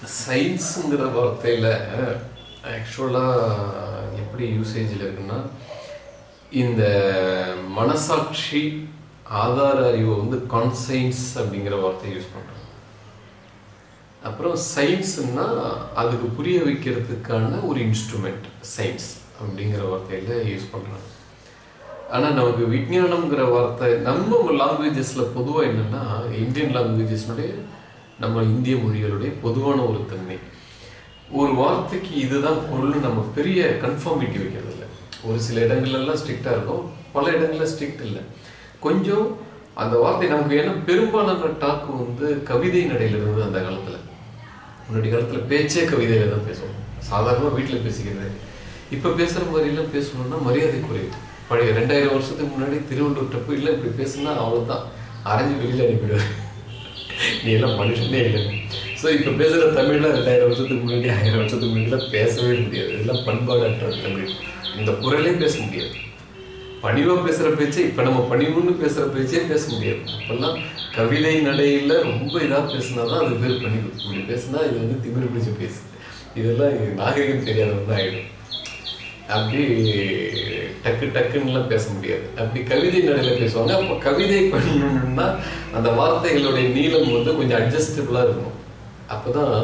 சயின்ஸுங்கிற வார்த்தையில் ஆக்சுவலாக எப்படி யூசேஜில் இருக்குன்னா இந்த மனசாட்சி ஆதார அறிவை வந்து கான்சைன்ஸ் அப்படிங்கிற வார்த்தையை யூஸ் பண்ணுறாங்க அப்புறம் சயின்ஸுன்னா அதுக்கு புரிய வைக்கிறதுக்கான ஒரு இன்ஸ்ட்ருமெண்ட் சயின்ஸ் அப்படிங்கிற வார்த்தையில் யூஸ் பண்ணுறாங்க ஆனால் நமக்கு விஜயானம்ங்கிற வார்த்தை நம்ம லாங்குவேஜஸில் பொதுவாக என்னென்னா இந்தியன் லாங்குவேஜஸ்னுடைய நம்ம இந்திய மொழிகளுடைய பொதுவான ஒரு தன்மை. ஒரு வார்த்தைக்கு இதுதான் பொருள்னு நம்ம பெரிய கன்ஃபார்மிட்டி வைக்கிறது இல்லை ஒரு சில இடங்கள்லாம் ஸ்ட்ரிக்டாக இருக்கும் பல இடங்களில் ஸ்ட்ரிக்ட் இல்லை. கொஞ்சம் அந்த வார்த்தை நமக்கு ஏன்னா பெரும்பாலான டாக்கு வந்து கவிதை நடையில் இருந்தது அந்த காலத்தில். முன்னாடி காலத்தில் பேச்சே கவிதையில தான் பேசுவோம். சாதாரணமாக வீட்டில் பேசிக்கிறது. இப்போ பேசுகிற மாதிரிலாம் பேசணும்னா மரியாதை குறைவு பழைய ரெண்டாயிரம் வருஷத்துக்கு முன்னாடி திருவள்ளூர்கிட்ட போய் இல்லை இப்படி பேசுனா அவ்வளோதான் அரைஞ்சு வெளியில் அனுப்பிடுவார். நீ எல்லாம் மனுஷனே இல்லை. ஸோ இப்போ பேசுகிற தமிழ்லாம் ரெண்டாயிரம் வருஷத்துக்கு முன்னாடி ஆயிரம் வருஷத்துக்கு முன்னாடிலாம் பேசவே முடியாது. இதெல்லாம் பண்பாடற்ற தமிழ். இந்த குரலே பேச முடியாது. பணிவாக பேசுகிற பேச்சே இப்போ நம்ம பணிவுன்னு பேசுகிற பேச்சே பேச முடியாது. அப்போல்லாம் கவிதை நடையில் ரொம்ப இதாக பேசினா தான் அது பேர் பணிவு. இப்படி பேசினா இது வந்து திமிரு பிடிச்சி பேசு. இதெல்லாம் நாகரிகம் தெரியாதவங்க தான் ஆகிடும் அப்படி டக்கு டக்குன்னுலாம் பேச முடியாது. அப்படி கவிதை நடையில் பேசுவாங்க. அப்போ கவிதை பண்ணணும்னா அந்த வார்த்தைகளுடைய நீளம் வந்து கொஞ்சம் அட்ஜஸ்டபிளாக இருக்கும். அப்போ தான்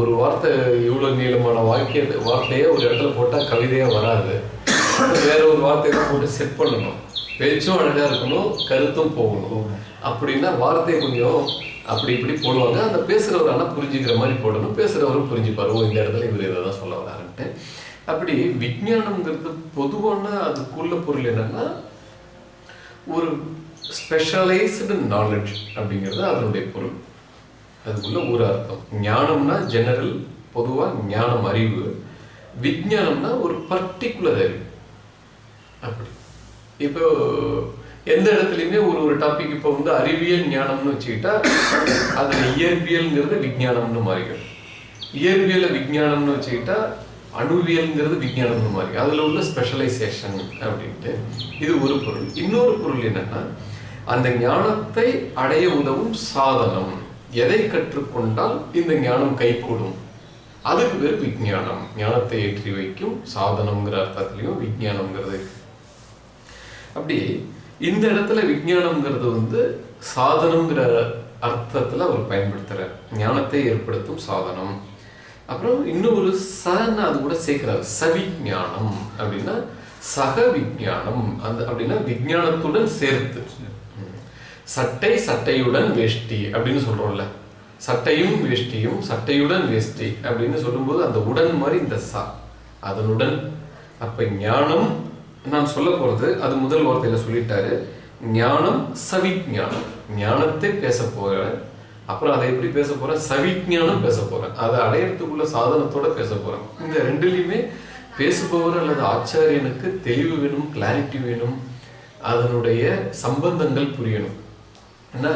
ஒரு வார்த்தை இவ்வளோ நீளமான வாக்கிய வார்த்தையே ஒரு இடத்துல போட்டால் கவிதையாக வராது. வேற ஒரு வார்த்தையை தான் போட்டு செட் பண்ணணும். பேச்சும் அழகாக இருக்கணும் கருத்தும் போகணும். அப்படின்னா வார்த்தையை கொஞ்சம் அப்படி இப்படி போடுவாங்க. அந்த பேசுகிறவர் ஆனால் புரிஞ்சுக்கிற மாதிரி போடணும். பேசுகிறவரும் புரிஞ்சுப்பார். ஓ இந்த இடத்துல இவர் இதை தான் சொல்ல வராருன்ட்டு. அப்படி விஞ்ஞானம்ங்கிறது பொதுவான அதுக்குள்ள பொருள் என்னன்னா ஒரு ஸ்பெஷலைஸ்டு நாலேஜ் அப்படிங்கிறது அதனுடைய பொருள். அதுக்குள்ள ஒரு அர்த்தம். ஞானம்னா ஜெனரல் பொதுவாக ஞானம் அறிவு. விஞ்ஞானம்னா ஒரு பர்டிகுலர் அறிவு. அப்படி. இப்போ எந்த இடத்துலையுமே ஒரு ஒரு டாபிக் இப்போ வந்து அறிவியல் ஞானம்னு வச்சுக்கிட்டா அதில் இயற்பியல்ங்கிறது விஞ்ஞானம்னு மாறிடும். இயற்பியலை விஞ்ஞானம்னு வச்சுக்கிட்டா அணுவியல்ங்கிறது விஞ்ஞானம் மாதிரி. அதில் உள்ள ஸ்பெஷலைசேஷன் அப்படின்ட்டு இது ஒரு பொருள். இன்னொரு பொருள் என்னன்னா அந்த ஞானத்தை அடைய உதவும் சாதனம். எதை கற்றுக்கொண்டால் இந்த ஞானம் கைகூடும்? அதுக்கு பேர் விஞ்ஞானம். ஞானத்தை ஏற்றி வைக்கும் சாதனம்ங்கிற அர்த்தத்திலையும் விஞ்ஞானம்ங்கிறது அப்படி இந்த இடத்துல விஞ்ஞானம்ங்கிறது வந்து சாதனம்ங்கிற அர்த்தத்துல அவர் பயன்படுத்துகிறார் ஞானத்தை ஏற்படுத்தும் சாதனம். அப்புறம் இன்னும் ஒரு சன்னு அது கூட சேர்க்கிறார். சவிஞானம் அப்படின்னா சக விஞ்ஞானம் அந்த அப்படின்னா விஞ்ஞானத்துடன் சேர்த்து. சட்டை சட்டையுடன் வேஷ்டி அப்படின்னு சொல்றோம்ல. சட்டையும் வேஷ்டியும் சட்டையுடன் வேஷ்டி அப்படின்னு சொல்லும்போது அந்த உடன் மாதிரி இந்த ச. அதனுடன் அப்ப ஞானம் நான் சொல்ல போறது அது முதல் வார்த்தையில சொல்லிட்டாரு. ஞானம் சவிஞானம் ஞானத்தை பேச போறேன் அப்புறம் அதை எப்படி பேச போறேன்? சவிஞானம் பேச போறேன். அதை அடையறதுக்குள்ள சாதனத்தோட பேச போறேன். இந்த ரெண்டுலையுமே பேசுபவர் அல்லது ஆச்சாரியனுக்கு தெளிவு வேணும் கிளாரிட்டி வேணும் அதனுடைய சம்பந்தங்கள் புரியணும். ஏன்னா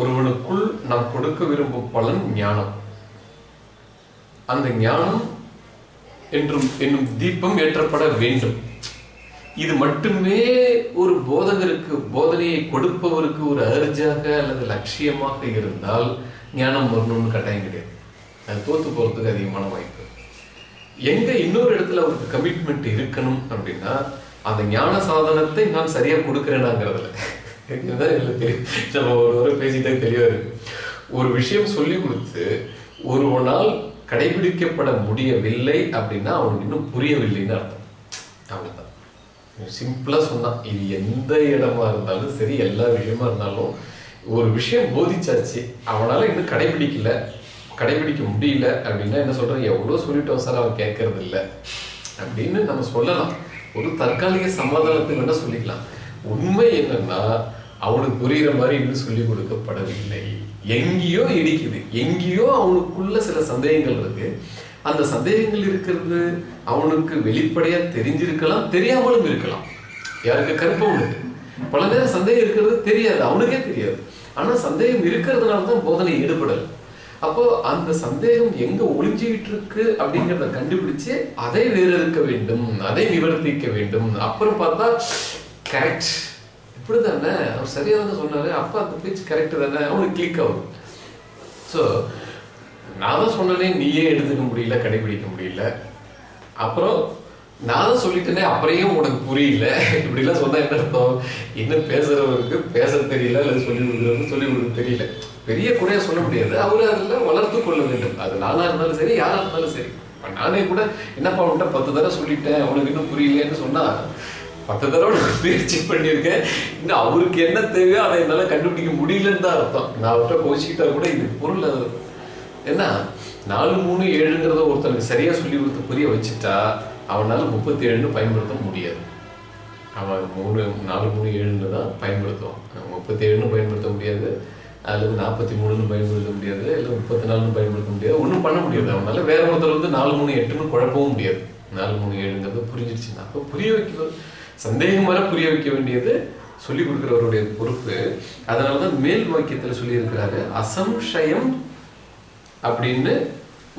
ஒருவனுக்குள் நாம் கொடுக்க விரும்பும் பலன் ஞானம். அந்த ஞானம் என்றும் என்னும் தீபம் ஏற்றப்பட வேண்டும். இது மட்டுமே ஒரு போதகருக்கு போதனையை கொடுப்பவருக்கு ஒரு அர்ஜாக அல்லது லட்சியமாக இருந்தால் ஞானம் வரணும்னு கட்டாயம் கிடையாது. அது தோத்து போறதுக்கு அதிகமான வாய்ப்பு. எங்க இன்னொரு இடத்துல அவருக்கு கமிட்மெண்ட் இருக்கணும் அப்படின்னா அந்த ஞான சாதனத்தை நான் சரியா கொடுக்கிறேனாங்கிறதுல. தெரியும் நம்ம ஒரு முறை பேசிட்டே தெளிவா இருக்கு. ஒரு விஷயம் சொல்லி கொடுத்து ஒருவனால் கடைபிடிக்கப்பட முடியவில்லை அப்படின்னா அவனுக்கு இன்னும் புரியவில்லைன்னு அர்த்தம். அவ்வளவுதான். சிம்பிளாக சொன்னான். இது எந்த இடமா இருந்தாலும் சரி எல்லா விஷயமா இருந்தாலும் ஒரு விஷயம் போதிச்சாச்சு அவனால் இன்னும் கடைபிடிக்கல கடைபிடிக்க முடியல அப்படின்னா என்ன சொல்கிறேன் எவ்வளோ சொல்லிட்டோம் சார் அவன் கேட்கறது இல்லை அப்படின்னு நம்ம சொல்லலாம். ஒரு தற்காலிக சமாதானத்துக்கு வேணா சொல்லிக்கலாம். உண்மை என்னன்னா அவனுக்கு புரிகிற மாதிரி இன்னும் சொல்லி கொடுக்கப்படவில்லை. எங்கேயோ இடிக்குது. எங்கேயோ அவனுக்குள்ள சில சந்தேகங்கள் இருக்குது அந்த சந்தேகங்கள் இருக்கிறது அவனுக்கு வெளிப்படையா தெரிஞ்சிருக்கலாம் தெரியாமலும் இருக்கலாம். யாருக்கு? கருப்பவனுக்கு பல நேரம் சந்தேகம் இருக்கிறது தெரியாது அவனுக்கே தெரியாது. ஆனா சந்தேகம் இருக்கிறதுனால தான் போதனை ஈடுபடல். அப்போ அந்த சந்தேகம் எங்க ஒளிஞ்சுக்கிட்டு இருக்கு அப்படிங்கிறத கண்டுபிடிச்சு அதை வேறு இருக்க வேண்டும் அதை நிவர்த்திக்க வேண்டும். அப்புறம் பார்த்தா கரெக்ட் இப்படிதானே அவர் சரியா தானே சொன்னாரு. அப்ப அந்த பேச்சு கரெக்ட் தானே? அவனுக்கு கிளிக் ஆகும் ஸோ நான் தான் சொன்னனே நீயே எடுத்துக்க முடியல கடைபிடிக்க முடியல. அப்புறம் நான் தான் சொல்லிட்டேனே அப்புறையும் உனக்கு புரியல. இப்படிலாம் சொன்னா என்ன அர்த்தம்? என்ன பேசுறவருக்கு பேச தெரியல அல்லது சொல்லி கொடுக்குறவருக்கு சொல்லி கொடுக்க தெரியல. பெரிய குறையாக சொல்ல முடியாது. அவரு அதில் வளர்த்து கொள்ள வேண்டும். அது நானா இருந்தாலும் சரி யாரா இருந்தாலும் சரி. நானே கூட என்னப்பா உன்ட்ட பத்து தடவை சொல்லிட்டேன் அவனுக்கு இன்னும் புரியலையேன்னு சொன்னா பத்து தடவை நான் முயற்சி பண்ணியிருக்கேன். இன்னும் அவருக்கு என்ன தேவையோ அதை என்னால் கண்டுபிடிக்க முடியலன்னு தான் அர்த்தம். நான் அவர்கிட்ட கோச்சிக்கிட்டா கூட இது பொருள் ஏன்னா நாலு மூணு ஏழுங்கிறத ஒருத்தனுக்கு சரியா சொல்லி கொடுத்து புரிய வச்சுட்டா அவனால முப்பத்தி ஏழுன்னு பயன்படுத்த முடியாது. அவன் மூணு நாலு மூணு ஏழுன்னு தான் பயன்படுத்துவான். முப்பத்தி ஏழுன்னு பயன்படுத்த முடியாது. அல்லது நாற்பத்தி மூணுன்னு பயன்படுத்த முடியாது. இல்லை முப்பத்தி நாலுன்னு பயன்படுத்த முடியாது. ஒன்றும் பண்ண முடியாது. அவனால வேற ஒருத்தர் வந்து நாலு மூணு எட்டுன்னு குழப்பவும் முடியாது. நாலு மூணு ஏழுங்கிறது புரிஞ்சிருச்சுன்னா அப்போ புரிய வைக்கிறது சந்தேகம் வர புரிய வைக்க வேண்டியது சொல்லி கொடுக்குறவருடைய பொறுப்பு. அதனால தான் மேல் வாக்கியத்தில் சொல்லியிருக்கிறாரு அசம்சயம் அப்படின்னு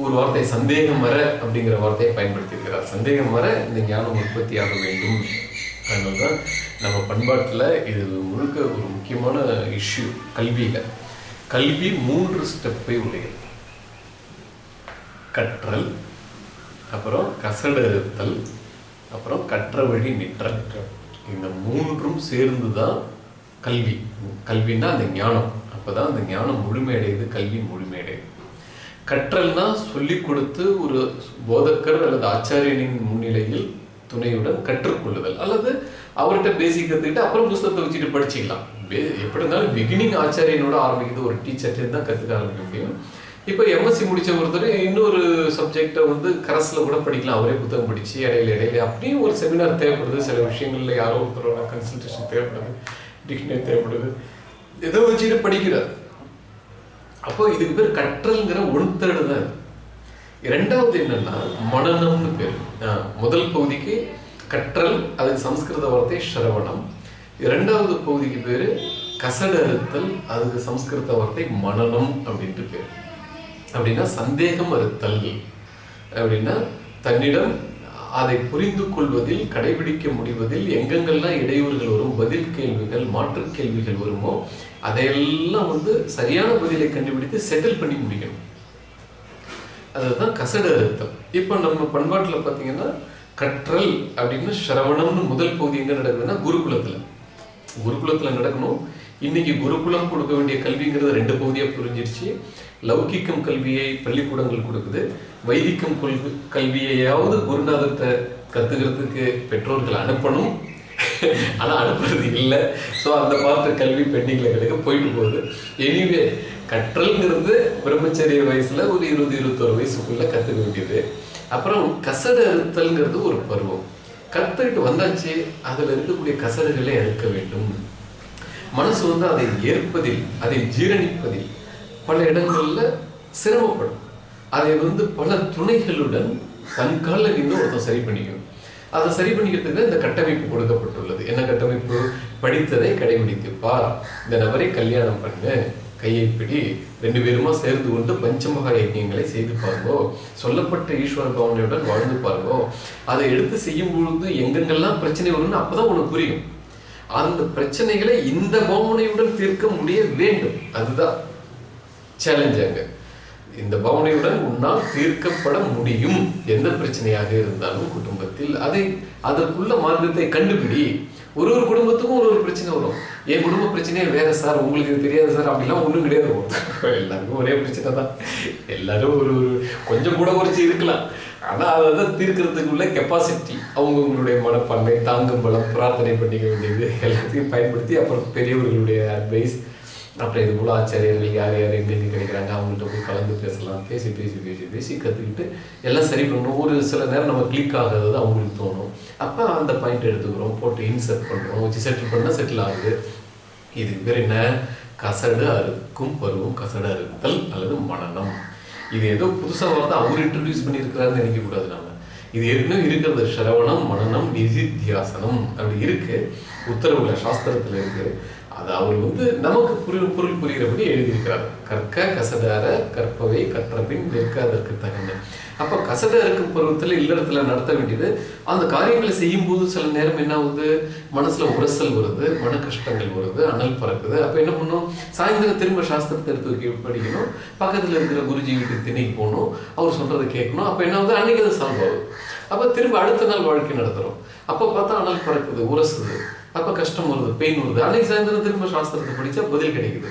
ஒரு வார்த்தை சந்தேகம் வர அப்படிங்கிற வார்த்தையை பயன்படுத்தியிருக்கிறார். சந்தேகம் வர இந்த ஞானம் உற்பத்தி ஆக வேண்டும். அதனால தான் நம்ம பண்பாட்டில் இது முழுக்க ஒரு முக்கியமான இஷ்யூ கல்வியில். கல்வி மூன்று ஸ்டெப்பை உடையது. கற்றல் அப்புறம் கசடறுத்தல் அப்புறம் கற்ற வழி நிற்றல். இந்த மூன்றும் சேர்ந்து தான் கல்வி. கல்வின்னா அந்த ஞானம். அப்போ தான் அந்த ஞானம் முழுமையடையுது கல்வி முழுமையடையுது. கற்றல்னா சொல்லி கொடுத்து ஒரு போதக்கர் அல்லது ஆச்சாரியனின் முன்னிலையில் துணையுடன் கற்றுக்கொள்ளுதல். அல்லது அவர்கிட்ட பேசிக் கற்றுக்கிட்டு அப்புறம் புஸ்தகத்தை வச்சுட்டு படிச்சுக்கலாம். எப்படி இருந்தாலும் பிகினிங் ஆச்சாரியனோட ஆரம்பிக்கிறது ஒரு டீச்சர்ட்டே தான் கற்றுக்க ஆரம்பிக்க முடியும் இப்போ எம்எஸ்சி முடிச்ச ஒருத்தர் இன்னொரு சப்ஜெக்டை வந்து கரஸில் கூட படிக்கலாம். அவரே புத்தகம் படிச்சு இடையில இடையில அப்படியும் ஒரு செமினார் தேவைப்படுது. சில விஷயங்கள்ல யாரோ ஒருத்தரோட கன்சல்டேஷன் தேவைப்படுது. டிக்ஷனரி தேவைப்படுது. ஏதோ வச்சுட்டு படிக்கிறார். அப்போ இதுக்கு பேர் கற்றல்ங்கிற ஒன் தான் இரண்டாவது என்னன்னா மனநம்னு பேர். முதல் பகுதிக்கு கற்றல் அதுக்கு சம்ஸ்கிருத வார்த்தை ஸ்ரவணம் இரண்டாவது பகுதிக்கு பேரு கசடு அறுத்தல் அதுக்கு சம்ஸ்கிருத வார்த்தை மனநம் அப்படின்ட்டு பேர். அப்படின்னா சந்தேகம் அறுத்தல். அப்படின்னா தன்னிடம் அதை புரிந்து கொள்வதில் கடைபிடிக்க முடிவதில் எங்கெங்கெல்லாம் இடையூறுகள் வரும் பதில் கேள்விகள் மாற்று கேள்விகள் வருமோ அதையெல்லாம் வந்து சரியான பதிலை கண்டுபிடித்து செட்டில் பண்ணி முடிக்கணும். அதுதான் கசடு அர்த்தம். இப்போ நம்ம பண்பாட்டில் பார்த்தீங்கன்னா கற்றல் அப்படின்னு சிரவணம்னு முதல் பகுதி எங்கே நடக்குதுன்னா குருகுலத்துல. குருகுலத்துல நடக்கணும். இன்னைக்கு குருகுலம் கொடுக்க வேண்டிய கல்விங்கிறது ரெண்டு பகுதியாக புரிஞ்சிருச்சு. லௌகிக்கம் கல்வியை பள்ளிக்கூடங்கள் கொடுக்குது. வைதிக்கம் கல்வி கல்வியையாவது குருநாதத்தை கத்துக்கிறதுக்கு பெற்றோர்கள் அனுப்பணும். ஆனா அனுப்புறது இல்லை. ஸோ அந்த பார்த்த கல்வி பெண்டிங்ல கிடைக்க போயிட்டு போகுது. எனிவே கற்றல்ங்கிறது பிரம்மச்சரிய வயசுல ஒரு இருபது இருபத்தொரு வயசுக்குள்ள கத்துக்க வேண்டியது. அப்புறம் கசடு அறுத்தல்ங்கிறது ஒரு பருவம். கத்துக்கிட்டு வந்தாச்சு அதுல இருக்கக்கூடிய கசடுகளை அறுக்க வேண்டும். மனசு வந்து அதை ஏற்பதில் அதை ஜீரணிப்பதில் பல இடங்கள்ல சிரமப்படும். அதை வந்து பல துணைகளுடன் தன் காலில் நின்று ஒருத்தன் சரி பண்ணிக்கணும். அதை சரி பண்ணிக்கிறதுக்கு இந்த கட்டமைப்பு கொடுக்கப்பட்டுள்ளது. என்ன கட்டமைப்பு? படித்ததை கடைபிடித்துப்பார். இந்த நபரை கல்யாணம் பண்ணு. கையை பிடி. ரெண்டு பேருமா சேர்ந்து கொண்டு பஞ்சமகா யஜ்யங்களை செய்து பாருங்கோ. சொல்லப்பட்ட ஈஸ்வர பவனையுடன் வாழ்ந்து பாருங்கோ. அதை எடுத்து செய்யும் பொழுது எங்கெங்கெல்லாம் பிரச்சனை வரும்னு அப்பதான் உனக்கு புரியும். அந்த பிரச்சனைகளை இந்த பவனையுடன் தீர்க்க முடிய வேண்டும். அதுதான் சேலஞ்ச் அங்கே. இந்த பவனையுடன் உன்னால் தீர்க்கப்பட முடியும். எந்த பிரச்சனையாக இருந்தாலும் குடும்பத்தில் அதை அதற்குள்ள மார்க்கத்தை கண்டுபிடி. ஒரு ஒரு குடும்பத்துக்கும் ஒரு ஒரு பிரச்சனை வரும். என் குடும்ப பிரச்சனையே வேற சார் உங்களுக்கு தெரியாது சார் அப்படிலாம் ஒன்றும் கிடையாது. எல்லாருக்கும் ஒரே பிரச்சனை தான். எல்லாரும் ஒரு ஒரு கொஞ்சம் கூட குறைச்சி இருக்கலாம். ஆனா அதை தீர்க்கறதுக்குள்ள கெப்பாசிட்டி அவங்கவுங்களுடைய மனப்பான்மை தாங்கும் பலம் பிரார்த்தனை பண்ணிக்க வேண்டியது எல்லாத்தையும் பயன்படுத்தி அப்புறம் பெரியவர்களுடைய அட்வைஸ் அப்புறம் இது போல ஆச்சாரியர்கள் யார் யார் எங்கெங்க கிடைக்கிறாங்க அவங்கள்ட்ட போய் கலந்து பேசலாம் பேசி பேசி பேசி பேசி கற்றுக்கிட்டு எல்லாம் சரி பண்ணணும். ஒரு சில நேரம் நம்ம கிளிக் ஆகாதது அவங்களுக்கு தோணும். அப்போ அந்த பாயிண்ட் எடுத்துக்கிறோம் போட்டு இன்சர்ட் பண்ணுறோம் வச்சு செட்டில் பண்ணால் செட்டில் ஆகுது. இது பேர் என்ன? கசடு அறுக்கும் பருவம் கசடு அறுத்தல் அல்லது மனநம். இது ஏதோ புதுசாக வார்த்தை அவர் இன்ட்ரடியூஸ் பண்ணியிருக்கிறாருன்னு நினைக்கக்கூடாது நாம. இது ஏற்கனவே இருக்கிறது சிரவணம் மனநம் நிதித்தியாசனம். அப்படி இருக்கு. உத்தரவுல சாஸ்திரத்துல இருக்கு. அது அவர் வந்து நமக்கு புரி பொருள் புரிகிறபடி எழுதியிருக்கிறார். கற்க கசடார கற்பவை கற்றபின் பின் நிற்காதற்கு தகுந்த. அப்போ கசடா இருக்கும் பருவத்தில் இல்லறத்துல நடத்த வேண்டியது அந்த காரியங்களை செய்யும் போது சில நேரம் என்ன ஆகுது? மனசுல உரசல் வருது மன கஷ்டங்கள் வருது அனல் பறக்குது. அப்ப என்ன பண்ணும்? சாயந்தரம் திரும்ப சாஸ்திரத்தை எடுத்து வைக்க படிக்கணும். பக்கத்துல இருக்கிற குருஜி வீட்டுக்கு திணைக்கு போகணும். அவர் சொல்றதை கேட்கணும். அப்ப என்ன ஆகுது? அன்னைக்கு அது சால்வ் ஆகுது. அப்ப திரும்ப அடுத்த நாள் வாழ்க்கை நடத்துறோம். அப்ப பார்த்தா அனல் பறக்குது உரசுது. அப்போ கஷ்டம் வருது பெயின் வருது. அன்னைக்கு சாயந்தரம் திரும்ப சாஸ்திரத்தை படித்தா பதில் கிடைக்குது.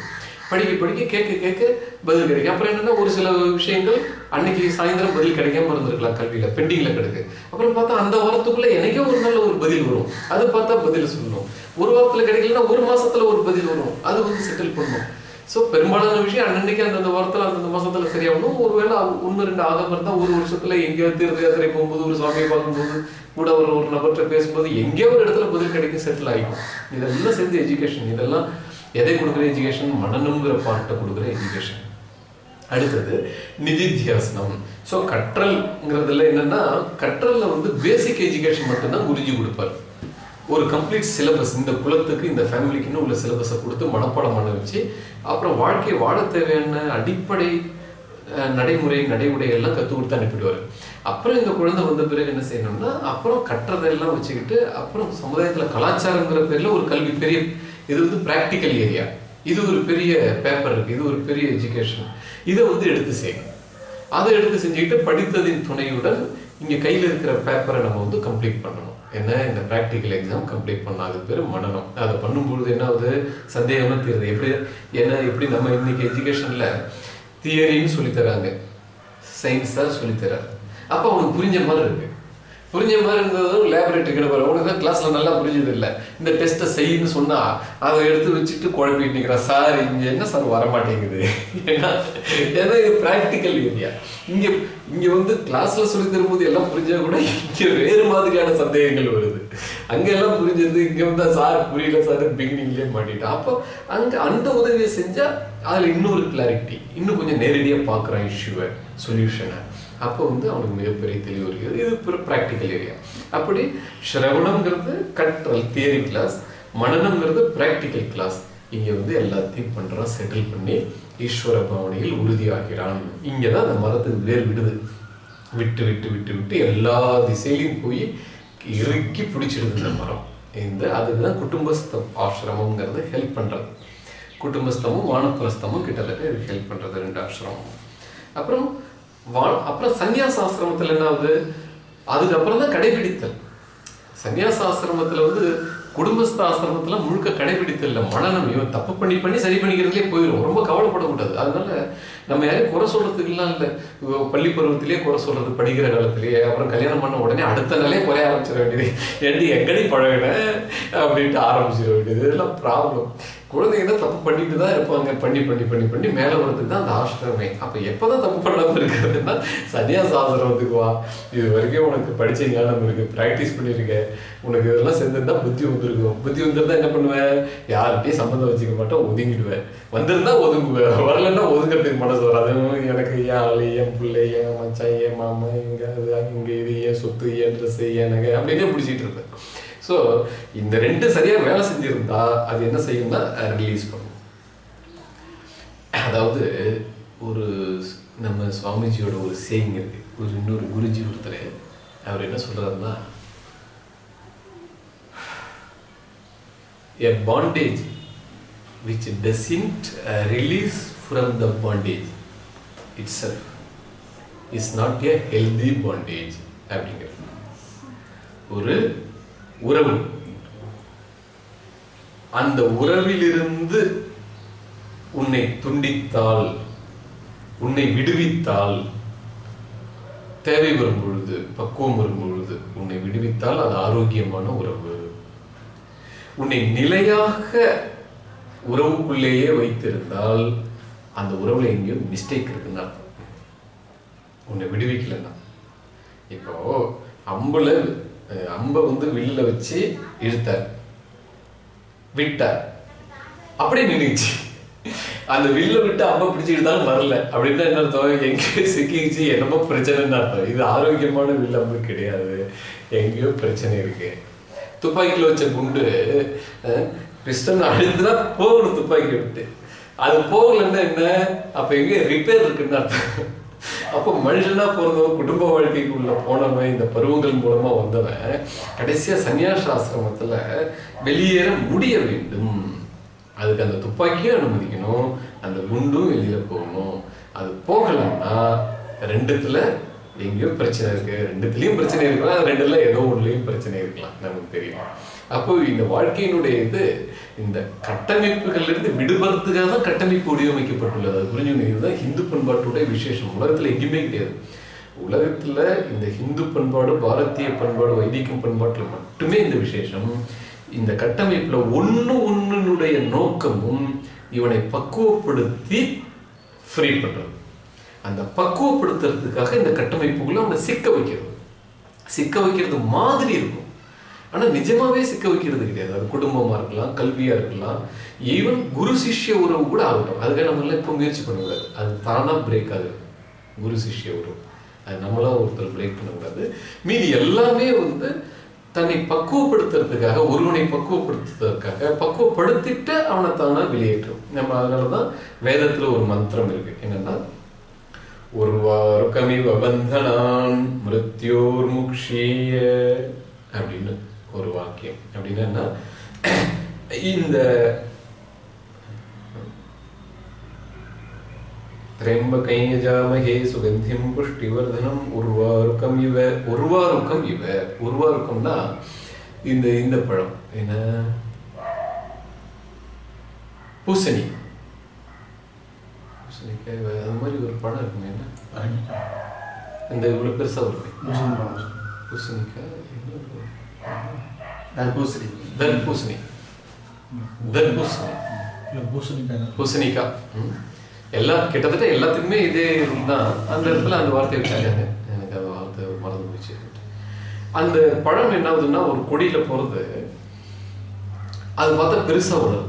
படிக்க படிக்க கேட்க கேட்க பதில் கிடைக்கும். அப்புறம் என்னன்னா ஒரு சில விஷயங்கள் அன்னைக்கு சாயந்தரம் பதில் கிடைக்காம இருந்திருக்கலாம் கல்வியில் பெண்டிங்கில் கிடக்கு. அப்புறம் பார்த்தா அந்த வாரத்துக்குள்ளே எனக்கே ஒரு நாள் ஒரு பதில் வரும். அது பார்த்தா பதில் சொல்லணும். ஒரு வாரத்தில் கிடைக்கலன்னா ஒரு மாசத்துல ஒரு பதில் வரும். அது வந்து செட்டில் பண்ணணும். ஸோ பெரும்பாலான விஷயம் அன்னன்னைக்கு அந்தந்த வாரத்தில் அந்தந்த மாசத்துல சரியாகணும். ஒருவேளை ஒன்று ரெண்டு ஆகாம ஒரு வருஷத்துல எங்கேயோ தீர்த்த யாத்திரை போகும்போது ஒரு சாமியை பார்க்கும்போது கூட ஒரு ஒரு நபர்கிட்ட பேசும்போது எங்கேயோ ஒரு இடத்துல பதில் கிடைக்க செட்டில் ஆகிடும் இதெல்லாம் சேர்ந்து எஜுகேஷன் இதெல்லாம் எதை கொடுக்குற எஜுகேஷன் மனநம்ங்கிற பாட்டை கொடுக்குற எஜுகேஷன் அடுத்தது நிதித்தியாசனம். ஸோ கற்றல்ங்கிறதுல என்னன்னா கற்றல்ல வந்து பேசிக் எஜுகேஷன் மட்டும்தான் குருஜி கொடுப்பார். ஒரு கம்ப்ளீட் சிலபஸ் இந்த குலத்துக்கு இந்த ஃபேமிலிக்குன்னு உள்ள சிலபஸை கொடுத்து மனப்பாடம் பண்ண வச்சு அப்புறம் வாழ்க்கை வாழ தேவையான அடிப்படை நடைமுறை நடைமுறை எல்லாம் கற்றுக் கொடுத்து அனுப்பிடுவார். அப்புறம் இந்த குழந்தை வந்த பிறகு என்ன செய்யணும்னா அப்புறம் கட்டுறதெல்லாம் வச்சுக்கிட்டு அப்புறம் சமுதாயத்தில் கலாச்சாரங்கிற பேரில் ஒரு கல்வி பெரிய இது வந்து ப்ராக்டிக்கல் ஏரியா இது ஒரு பெரிய பேப்பர் இருக்குது இது ஒரு பெரிய எஜுகேஷன் இதை வந்து எடுத்து செய்யணும். அதை எடுத்து செஞ்சுக்கிட்டு படித்ததின் துணையுடன் இங்கே கையில் இருக்கிற பேப்பரை நம்ம வந்து கம்ப்ளீட் பண்ணணும். என்ன இந்த ப்ராக்டிக்கல் எக்ஸாம் கம்ப்ளீட் பண்ணாத பேர் மனநம். அதை பண்ணும்பொழுது என்ன ஆகுது சந்தேகமாக தீருது. எப்படி ஏன்னா எப்படி நம்ம இன்னைக்கு எஜுகேஷனில் தியரின்னு சொல்லித்தராங்க தராங்க. தான் சொல்லி தராரு அவனுக்கு புரிஞ்ச மாதிரி இருக்குது புரிஞ்ச மாதிரி இருந்ததும் லேபரேட்டரி பாரு உனக்கு தான் கிளாஸ்ல நல்லா புரிஞ்சது இல்லை. இந்த டெஸ்ட்டை செய்யுன்னு சொன்னா அதை எடுத்து வச்சுட்டு குழப்பிட்டு நிற்கிறான் சார் இங்க என்ன சார் வர மாட்டேங்குது ஏன்னா ஏன்னா இது ப்ராக்டிக்கல் ஏரியா இங்க இங்க வந்து கிளாஸ்ல சொல்லி தரும்போது எல்லாம் புரிஞ்சா கூட இங்க வேறு மாதிரியான சந்தேகங்கள் வருது. அங்க எல்லாம் புரிஞ்சது இங்க வந்து சார் புரியல சார் பிகினிங்லயே மாட்டிட்டான் அப்போ அங்க அந்த உதவியை செஞ்சா அதுல இன்னொரு கிளாரிட்டி இன்னும் கொஞ்சம் நேரடியா பார்க்குறான் இஷ்யூவை சொல்யூஷனை அப்போ வந்து அவனுக்கு மிகப்பெரிய தெளிவு வருகிறது இது ப்ராக்டிக்கல் ஏரியா அப்படி ஸ்ரவணம்ங்கிறது கற்றல் தியரி கிளாஸ் மனநம்ங்கிறது ப்ராக்டிக்கல் கிளாஸ் இங்க வந்து எல்லாத்தையும் பண்ணுறான் செட்டில் பண்ணி ஈஸ்வர பாவனையில் உறுதியாகிறான். இங்கே தான் அந்த மரத்துக்கு வேர் விடுது. விட்டு விட்டு விட்டு விட்டு எல்லா திசையிலையும் போய் இறுக்கி பிடிச்சிடுது இந்த மரம். இந்த அதுக்கு தான் குடும்பஸ்தம் ஆசிரமம்ங்கிறது ஹெல்ப் பண்றது. குடும்பஸ்தமும் வானப்பிரஸ்தமும் கிட்டத்தட்ட இதுக்கு ஹெல்ப் பண்றது ரெண்டு ஆசிரமம் அப்புறம் அப்புறம் சந்நியாச ஆசிரமத்தில் என்ன ஆகுது அதுக்கப்புறம் தான் கடைபிடித்தல். சந்நியாச ஆசிரமத்தில் வந்து குடும்பஸ்த ஆசிரமத்துல முழுக்க கடைபிடித்தல் இல்லை மனநம் இவன் தப்பு பண்ணி பண்ணி சரி பண்ணிக்கிறதுலே போயிடும் ரொம்ப கவலைப்படக்கூடாது. அதனால நம்ம யாரையும் குறை சொல்றதுக்குலாம் இல்லை. பள்ளி பருவத்திலேயே குறை சொல்றது படிக்கிற காலத்திலேயே அப்புறம் கல்யாணம் பண்ண உடனே அடுத்த நாளே குறைய ஆரம்பிச்சிட வேண்டியது. ஏண்டி எங்கடி பழகின? அப்படின்ட்டு ஆரம்பிச்சிட வேண்டியது. இதெல்லாம் ப்ராப்ளம் குழந்தைங்க தப்பு பண்ணிட்டு தான் இருப்பாங்க. பண்ணி பண்ணி பண்ணி பண்ணி மேலே வரதுக்கு தான் அந்த ஆசிரமே. அப்போ எப்போதான் தப்பு பண்ணாமல் இருக்கிறதுன்னா சன்னியாச ஆசிரமத்துக்கு வா. இது வரைக்கும் உனக்கு படித்த ஞானம் இருக்கு. ப்ராக்டிஸ் பண்ணியிருக்க உனக்கு இதெல்லாம் செஞ்சிருந்தா புத்தி வந்துருக்கும். புத்தி வந்திருந்தா என்ன பண்ணுவேன் யார்கிட்டயும் சம்மந்தம் வச்சுக்க மாட்டேன் ஒதுங்கிடுவேன் வந்திருந்தா ஒதுங்குவேன் வரலன்னா ஒதுங்கிறதுக்கு மனசு வராது. எனக்கு என் ஆளு என் பிள்ளை என் மச்சான் என் மாமா எங்க அது இங்கே இது என் சொத்து என் ட்ரெஸ் என் நகை அப்படின்னே பிடிச்சிட்டு இருப்பேன் ஸோ இந்த ரெண்டு சரியாக வேலை செஞ்சுருந்தா அது என்ன செய்யும்னா ரிலீஸ் பண்ணும். அதாவது ஒரு நம்ம சுவாமிஜியோட ஒரு சேயிங் இருக்கு. ஒரு இன்னொரு குருஜி ஒருத்தர் அவர் என்ன சொல்கிறாருன்னா a bondage which doesn't uh, release from the bondage itself is not a healthy bondage. அப்படிங்கிறது ஒரு உறவு. அந்த உறவிலிருந்து உன்னை துண்டித்தால் உன்னை விடுவித்தால் தேவை வரும் பொழுது பக்குவம் வரும் பொழுது உன்னை விடுவித்தால் அது ஆரோக்கியமான உறவு. உன்னை நிலையாக உறவுக்குள்ளேயே வைத்திருந்தால் அந்த உறவுல எங்கேயோ மிஸ்டேக் இருக்குன்னு அர்த்தம். உன்னை விடுவிக்கலன்னா. இப்போ அம்புல அம்பை வந்து வில்ல வச்சு இழுத்தார். விட்டார். அப்படியே நின்றுச்சு. அந்த வில்ல விட்டு அம்பை பிடிச்சு இழுத்தாலும் வரல. அப்படின்னா என்ன அர்த்தம்? எங்கேயோ சிக்கிச்சு என்னமோ பிரச்சனைன்னு அர்த்தம். இது ஆரோக்கியமான வில் அம்பு கிடையாது. எங்கேயோ பிரச்சனை இருக்கு. துப்பாக்கியில் வச்ச குண்டு பிஸ்டன் அழுதுனா போகணும் துப்பாக்கி விட்டு. அது போகலன்னா என்ன? அப்ப எங்க? ரிப்பேர் இருக்குன்னு அர்த்தம். அப்போ மனுஷனா பிறந்தவன் குடும்ப வாழ்க்கைக்குள்ள போனவன் இந்த பருவங்கள் மூலமா வந்தவன் கடைசியா சன்னியாச ஆசிரமத்துல வெளியேற முடிய வேண்டும். அதுக்கு அந்த துப்பாக்கியும் அனுமதிக்கணும் அந்த குண்டும் வெளியில போகணும். அது போகலன்னா ரெண்டுத்துல எங்கேயும் பிரச்சனை இருக்கு. ரெண்டுத்துலயும் பிரச்சனை இருக்கலாம் ரெண்டுல ஏதோ ஒன்றுலயும் பிரச்சனை இருக்கலாம் நமக்கு தெரியும். அப்போ இந்த வாழ்க்கையினுடைய இது இந்த கட்டமைப்புகளிலிருந்து விடுபடுறதுக்காக தான் கட்டமைப்பு வடிவமைக்கப்பட்டுள்ளது? அது புரிஞ்சுக்கணும் இதுதான் ஹிந்து பண்பாட்டுடைய விசேஷம். உலகத்தில் எங்கேயுமே கிடையாது. உலகத்தில் இந்த ஹிந்து பண்பாடு பாரதிய பண்பாடு வைதிகம் பண்பாட்டில் மட்டுமே இந்த விசேஷம். இந்த கட்டமைப்பில் ஒன்று ஒன்றுனுடைய நோக்கமும் இவனை பக்குவப்படுத்தி ஃப்ரீ பண்ணுறது அந்த பக்குவப்படுத்துறதுக்காக இந்த கட்டமைப்புக்குள்ள அவனை சிக்க வைக்கிறது. சிக்க வைக்கிறது மாதிரி இருக்கும். ஆனால் நிஜமாவே சிக்க வைக்கிறது கிடையாது. அது குடும்பமாக இருக்கலாம் கல்வியாக இருக்கலாம். ஈவன் குரு சிஷ்ய உறவு கூட ஆகட்டும். அதுக்காக நம்மளால் இப்போ முயற்சி பண்ணக்கூடாது. அது தானாக பிரேக் ஆகுது. குரு சிஷ்ய உறவு. அது நம்மளாம் ஒருத்தர் பிரேக் பண்ணக்கூடாது. மீதி எல்லாமே வந்து தன்னை பக்குவப்படுத்துறதுக்காக ஒருவனை பக்குவப்படுத்துறதுக்காக பக்குவப்படுத்திட்டு அவனை தானா வெளியேற்றும். நம்ம அதனால தான் வேதத்தில் ஒரு மந்திரம் இருக்கு. என்னன்னா உருவாருக்கமிவ பந்தனான் மிருத்யோர் முக்ஷீய அப்படின்னு. ஒரு வாக்கியம். அப்படின்னா? இந்த திரைம்பகையஜாமகே சுகந்திம் புஷ்டிவர்தனம் உருவாருக்கம் இவ உருவாருக்கம் இவ. உருவாருக்கம்னா இந்த இந்த பழம். என்ன? பூசணி. பூசணிக்காய் அது மாதிரி ஒரு பழம் இருக்குமே என்ன? இந்த இவ்வளவு பெருசா இருக்கும் பூசணிக்காய். தர்பூசணி தர்பூசணி தர்பூசணி பூசணிக்காய். எல்லா கிட்டத்தட்ட எல்லாத்துக்குமே இதே தான் அந்த இடத்துல அந்த வார்த்தையை வச்சாங்க எனக்கு அந்த வார்த்தை மறந்து போச்சு அந்த பழம் என்ன ஆகுதுன்னா ஒரு கொடியில போறது அது பார்த்தா பெருசா வளருது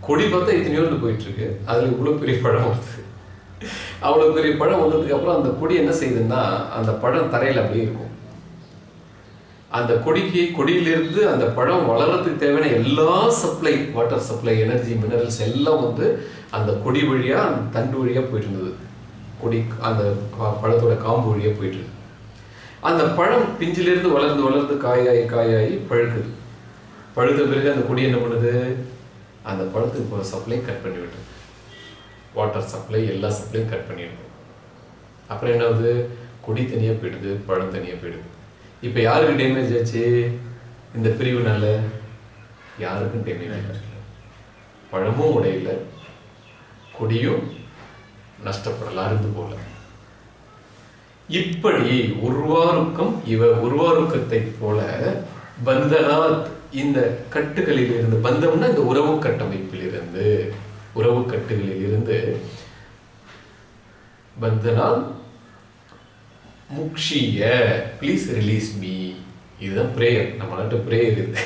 கொடி பார்த்தா இத்தனையோண்டு போயிட்டு இருக்கு அதுல இவ்வளவு பெரிய பழம் வருது அவ்வளவு பெரிய பழம் வந்ததுக்கு அப்புறம் அந்த கொடி என்ன செய்யுதுன்னா அந்த பழம் தரையில அப்படியே இருக்கும் அந்த கொடிக்கு கொடியிலிருந்து அந்த பழம் வளர்றதுக்கு தேவையான எல்லா supply water supply energy minerals எல்லாம் வந்து அந்த கொடி வழியாக அந்த தண்டு வழியாக போயிட்டு இருந்தது கொடி அந்த கா- பழத்தோட காம்பு வழியாக போயிட்டு அந்த பழம் பிஞ்சிலிருந்து வளர்ந்து வளர்ந்து காயாகி காயாகி பழுக்குது. பழுத்த பிறகு அந்த கொடி என்ன பண்ணுது? அந்த பழத்துக்கு போகிற சப்ளை கட் பண்ணி விட்டுருது வாட்டர் சப்ளை எல்லா சப்ளையும் கட் பண்ணிடுது. அப்புறம் என்ன ஆகுது? கொடி தனியாக போயிடுது பழம் தனியாக போயிடுது. இப்போ யாருக்கு டேமேஜ் ஆச்சு இந்த பிரிவுனால? யாருக்கும் டேமேஜ் ஆகல. பழமும் உடையல. கொடியும் நஷ்டப்படல அருந்து போல. இப்படி உருவாருக்கம் இவ உருவாருக்கத்தை போல பந்தனாத் இந்த கட்டுகளில் இருந்து பந்தம்னா இந்த உறவு கட்டமைப்பில் இருந்து உறவு கட்டுகளில் இருந்து பந்தனால் முக்ஷிய ப்ளீஸ் ரிலீஸ் மீ இதுதான் ப்ரேயர் நம்ம நாட்டு ப்ரேயர் இது.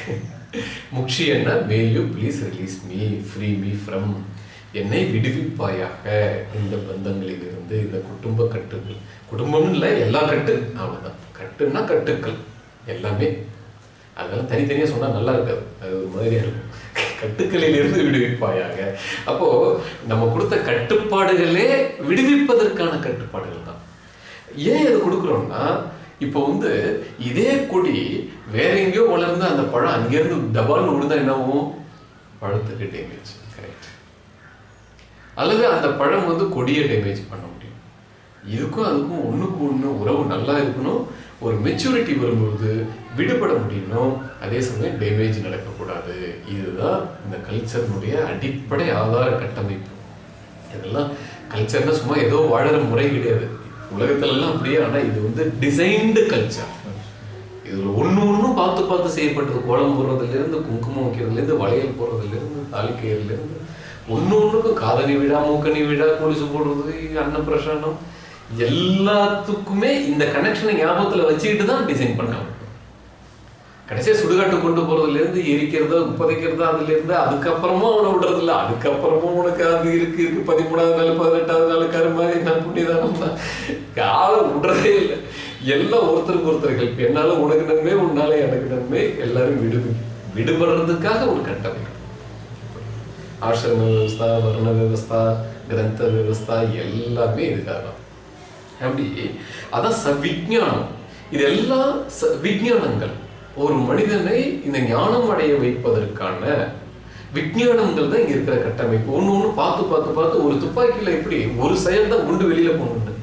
முக்ஷியன்னா may you please release me free me from என்னை விடுவிப்பாயாக இந்த பந்தங்களில் இருந்து இந்த குடும்ப கட்டுகள். குடும்பம்னு இல்லை எல்லா கட்டு. அவ்வளோதான் கட்டுன்னா கட்டுக்கள். எல்லாமே. அதெல்லாம் தனித்தனியாக சொன்னால் நல்லா இருக்காது. அது ஒரு மாதிரியாக இருக்கும். கட்டுக்களில் இருந்து விடுவிப்பாயாக. அப்போ நம்ம கொடுத்த கட்டுப்பாடுகளே விடுவிப்பதற்கான கட்டுப்பாடுகள் தான். ஏன் இதை கொடுக்குறோம்னா இப்போ வந்து இதே கொடி வேற எங்கேயோ வளர்ந்து அந்த பழம் அங்கேருந்து டபால்னு விழுந்தா என்னவும்? பழத்துக்கு டேமேஜ் கரெக்ட் அல்லது அந்த பழம் வந்து கொடியை டேமேஜ் பண்ண முடியும். இதுக்கும் அதுக்கும் ஒன்றுக்கு ஒன்று உறவு நல்லா இருக்கணும். ஒரு மெச்சூரிட்டி வரும்பொழுது விடுபட முடியணும். அதே சமயம் டேமேஜ் நடக்கக்கூடாது. இதுதான் இந்த கல்ச்சர்னுடைய அடிப்படை ஆதார கட்டமைப்பு. இதெல்லாம் கல்ச்சர்னா சும்மா ஏதோ வாழற முறை கிடையாது. உலகத்துல எல்லாம் அப்படியே ஆனா இது வந்து டிசைன்டு கல்ச்சர் இதுல ஒண்ணு ஒண்ணும் பார்த்து பார்த்து செய்யப்பட்டது. கோலம் போடுறதுல இருந்து குங்குமம் வைக்கிறதுல இருந்து வளையல் போடுறதுல இருந்து தாலிக்கையில இருந்து ஒண்ணு ஒண்ணுக்கும் காதணி விழா மூக்கணி விழா கொலுசு போடுறது அன்னப்பிரசனம் எல்லாத்துக்குமே இந்த கனெக்ஷனை ஞாபகத்துல வச்சுக்கிட்டு தான் டிசைன் பண்ணாங்க. கடைசியா சுடுகாட்டு கொண்டு போறதுல இருந்து எரிக்கிறதோ புதைக்கிறதோ அதுல இருந்து அதுக்கப்புறமும் அவனை விடுறது இல்லை அதுக்கப்புறமும் உனக்கு அது இருக்கு இருக்கு. பதிமூணாவது நாள் பதினெட்டாவது நாள் கருமாதி நான் புண்ணியதானம். தான் காலம் விடுறதே இல்லை. எல்லாம் ஒருத்தருக்கு ஒருத்தர் ஹெல்ப் என்னால உனக்கு நன்மை உன்னால எனக்கு நன்மை. எல்லாரும் விடுவி விடுபடுறதுக்காக ஒரு கட்டமைப்பு ஆசிரம விவஸ்தா வர்ண விவஸ்தா கிரந்த விவஸ்தா எல்லாமே இதுக்காக. தான் அப்படி அதான் சவிஜானம் இதெல்லாம் ச விஜானங்கள் ஒரு மனிதனை இந்த ஞானம் அடைய வைப்பதற்கான விஜயானங்கள் தான் இங்க இருக்கிற கட்டமைப்பு. ஒண்ணு ஒண்ணு பார்த்து பார்த்து பார்த்து ஒரு துப்பாக்கியில எப்படி ஒரு செயல் தான் குண்டு வெளியில போகணும்னு.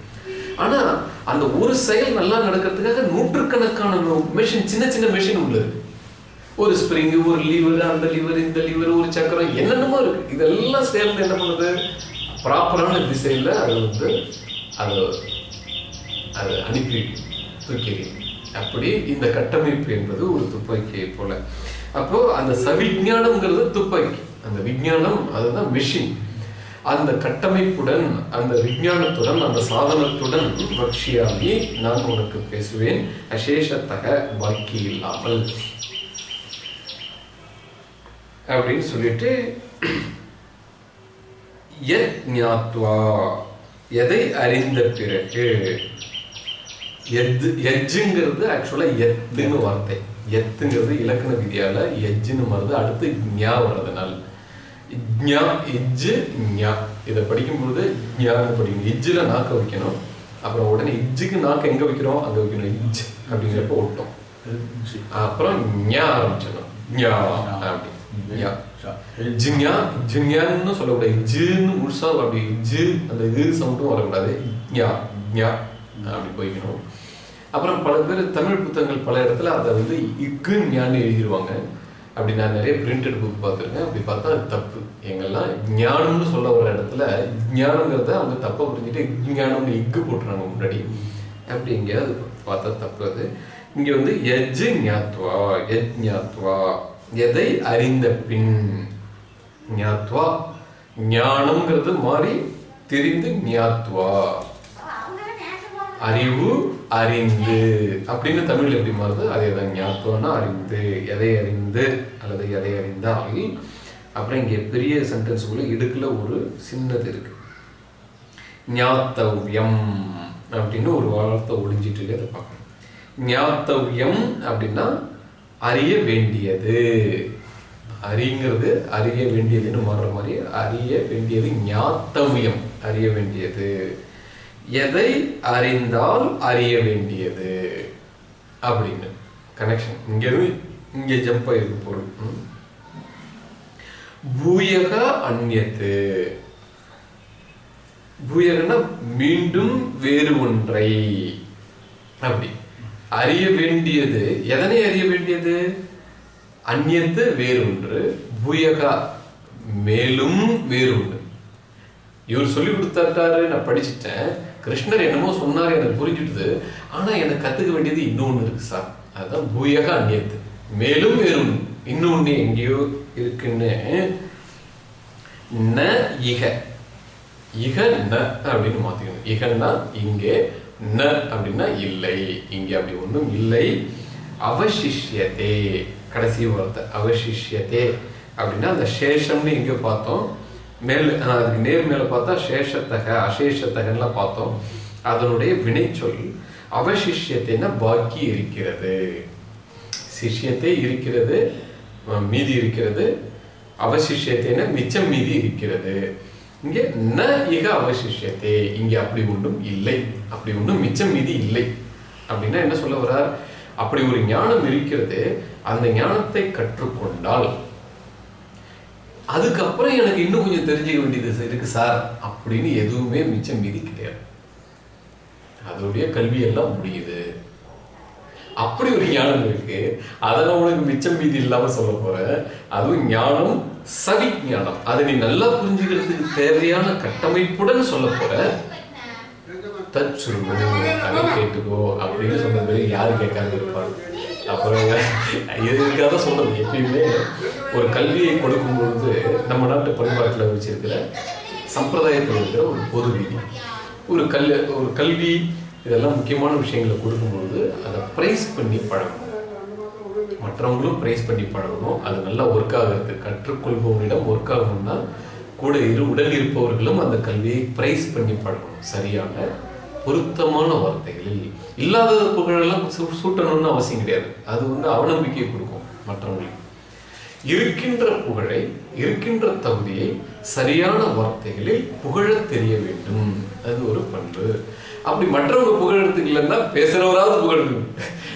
ஆனா அந்த ஒரு செயல் நல்லா நடக்கிறதுக்காக நூற்றுக்கணக்கான மெஷின் சின்ன சின்ன மெஷின் உள்ள இருக்கு. ஒரு ஸ்ப்ரிங்கு ஒரு லீவர் அந்த லீவர் இந்த லீவர் ஒரு சக்கரம் என்னென்னமோ இருக்கு. இதெல்லாம் சேர்ந்து என்ன பண்ணுது? ப்ராப்பரான திசையில அது வந்து அது அது அனுப்பி தூக்கி அப்படி இந்த கட்டமைப்பு என்பது ஒரு துப்பாக்கியை போல. அப்போ அந்த சவிஜானம்ங்கிறது துப்பாக்கி. அந்த விஞ்ஞானம் அதுதான் மிஷின் அந்த கட்டமைப்புடன் அந்த விஞ்ஞானத்துடன் அந்த சாதனத்துடன் பக்ஷியாகி நான் உனக்கு பேசுவேன். அசேஷத்தக பாக்கி இல்லாமல். அப்படின்னு சொல்லிட்டு எத் ஞாத்வா எதை அறிந்த பிறகு எத்து எஜ்ஜுங்கிறது ஆக்சுவலா எத்துன்னு வார்த்தை. எத்துங்கிறது இலக்கண விதியால எஜ்ஜுன்னு வருது அடுத்து ஞா வர்றதுனால. ஞா இஜ்ஜு ஞா. இதை படிக்கும்பொழுது ஞான்னு படிக்கணும். இஜ்ஜில் நாக்க வைக்கணும். அப்புறம் உடனே இஜ்ஜுக்கு நாக்கு எங்க வைக்கிறோம்? அங்க வைக்கணும். இஜ் அப்படிங்கிறப்ப ஒட்டும். அப்புறம் ஞா ஆரம்பிச்சிடணும். ஞா அப்படி ஞா. ஜிங்யா ஜிங்யான்னு சொல்லக்கூடாது. ஜின்னு முழுசா அப்படி ஜி அந்த இது சவுண்டும் வரக்கூடாது. ஞா ஞா. அப்படி போய்க்கணும் அப்புறம் பல பேர் தமிழ் புத்தகங்கள் பல இடத்துல அதை வந்து இக்குன்னு ஞான்னு எழுதிடுவாங்க அப்படி நான் நிறைய பிரிண்டட் புக் பார்த்துருக்கேன். அப்படி பார்த்தா அது தப்பு. எங்கெல்லாம் ஞானம்னு சொல்ல வர இடத்துல ஞானங்கிறத அவங்க தப்பை புரிஞ்சுட்டு ஞானம்னு இக்கு போட்டுறாங்க முன்னாடி. அப்படி எங்கேயாவது பார்த்தா தப்பு அது. இங்கே வந்து எஜ் ஞாத்வா எஜ் ஞாத்வா எதை அறிந்த பின்? ஞாத்வா. ஞானம்ங்கிறது மாறி தெரிந்து ஞாத்வா. அறிவு அறிந்து. அப்படின்னு தமிழ் எப்படி மாறுது? அதே தான் ஞாபகம்னா அறிந்து. எதை அறிந்து? அல்லது எதை அறிந்தால். அப்புறம் இங்கே பெரிய சென்டென்ஸுக்குள்ள இடுக்குல ஒரு சின்னது இருக்கு. ஞாத்தவ்யம் அப்படின்னு ஒரு வார்த்தை ஒளிஞ்சிட்டு இருக்கு அதை பார்க்கணும். ஞாத்தவ்யம் அப்படின்னா அறிய வேண்டியது. அறிங்கிறது அறிய வேண்டியதுன்னு மாறுற மாதிரி அறிய வேண்டியது ஞாத்தவ்யம். அறிய வேண்டியது. எதை அறிந்தால் அறிய வேண்டியது? அப்படின்னு. கனெக்ஷன் இங்க இங்க ஜம்ப் ஆயிருக்கு பொருள். பூயக அந்நியத்து பூயகன்னா மீண்டும் வேறு ஒன்றை. அப்படி. அறிய வேண்டியது. எதனை அறிய வேண்டியது? அந்நியத்து வேறொன்று பூயகா மேலும் வேறொன்று இவர் சொல்லி கொடுத்தாட்டாரு நான் படிச்சுட்டேன். கிருஷ்ணர் என்னமோ சொன்னார் எனக்கு புரிஞ்சுட்டுது. ஆனால் எனக்கு கற்றுக்க வேண்டியது இன்னொன்று இருக்கு சார். அதுதான் பூயக அந்நியத்து. மேலும் வேறும் இன்னொன்று எங்கேயோ இருக்குன்னு. ந இக. இக ந அப்படின்னு மாற்றிக்கணும் இகன்னா இங்கே ந அப்படின்னா இல்லை. இங்கே அப்படி ஒன்றும் இல்லை. அவசிஷ்யத்தே கடைசி வார்த்தை அவசிஷ்யத்தே அப்படின்னா அந்த சேஷம்னு எங்கேயோ பார்த்தோம்? மேல் அதுக்கு நேர் மேல பார்த்தா சேஷத்தக அசேஷத்தகன்லாம் பார்த்தோம். அதனுடைய வினைச்சொல் அவசிஷ்யத்தைன்னா பாக்கி இருக்கிறது. சிஷ்யத்தை இருக்கிறது மீதி இருக்கிறது அவசிஷ்யத்தைன்னா மிச்சம் மீதி இருக்கிறது. இங்கே ந இக அவசிஷ்யத்தே இங்கே அப்படி ஒன்றும் இல்லை அப்படி ஒன்றும் மிச்சம் மீதி இல்லை. அப்படின்னா என்ன சொல்ல வர்றார்? அப்படி ஒரு ஞானம் இருக்கிறது அந்த ஞானத்தை கற்றுக்கொண்டால் அதுக்கப்புறம் எனக்கு இன்னும் கொஞ்சம் தெரிஞ்சுக்க வேண்டியது இருக்கு சார் அப்படின்னு எதுவுமே மிச்சம் மீதி கிடையாது. அதோடைய கல்வி எல்லாம் முடியுது. அப்படி ஒரு ஞானம் இருக்கு. அதெல்லாம் உனக்கு மிச்சம் மீதி இல்லாம சொல்ல போறேன் அதுவும் ஞானம் சவி ஞானம். அதை நீ நல்லா புரிஞ்சுக்கிறதுக்கு தேவையான கட்டமைப்புடன் சொல்ல போற. தச்சுருவோ அதை கேட்டுக்கோ அப்படின்னு சொன்னது யாரு கேட்காம இருப்பாங்க? அப்புறம் இதுக்காக சொல்றது? எப்பயுமே ஒரு கல்வியை கொடுக்கும் பொழுது நம்ம நாட்டு பண்பாட்டில் வச்சிருக்கிற சம்பிரதாயத்தில் இருக்கிற ஒரு பொது விதி ஒரு கல் ஒரு கல்வி இதெல்லாம் முக்கியமான விஷயங்களை கொடுக்கும்பொழுது அதை ப்ரைஸ் பண்ணி பழகணும். மற்றவங்களும் ப்ரைஸ் பண்ணி பழகணும். அது நல்லா ஒர்க் ஆகிறது கற்றுக்கொள்பவரிடம் ஒர்க் ஆகணும்னா கூட இரு உடன் இருப்பவர்களும் அந்த கல்வியை ப்ரைஸ் பண்ணி பழகணும். சரியான பொருத்தமான வார்த்தைகளில். இல்லாத புகழெல்லாம் சூ- சூட்டணும்னு அவசியம் கிடையாது. அது வந்து அவநம்பிக்கையை கொடுக்கும் மற்றவங்களுக்கு. இருக்கின்ற புகழை இருக்கின்ற தகுதியை சரியான வார்த்தைகளில் புகழத் தெரிய வேண்டும். அது ஒரு பண்பு. அப்படி மற்றவங்க புகழ் எடுத்துக்கலன்னா பேசுறவராவது புகழ்